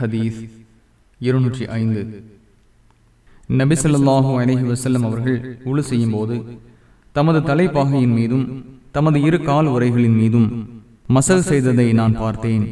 ஹதீஸ் இருநூற்றி ஐந்து. நபிசல்லாஹூ அலஹி வசல்லம் அவர்கள் உழு செய்யும் போது தமது தலைப்பாகையின் மீதும் தமது இரு கால் உரைகளின் மீதும் மசல் செய்ததை நான் பார்த்தேன்.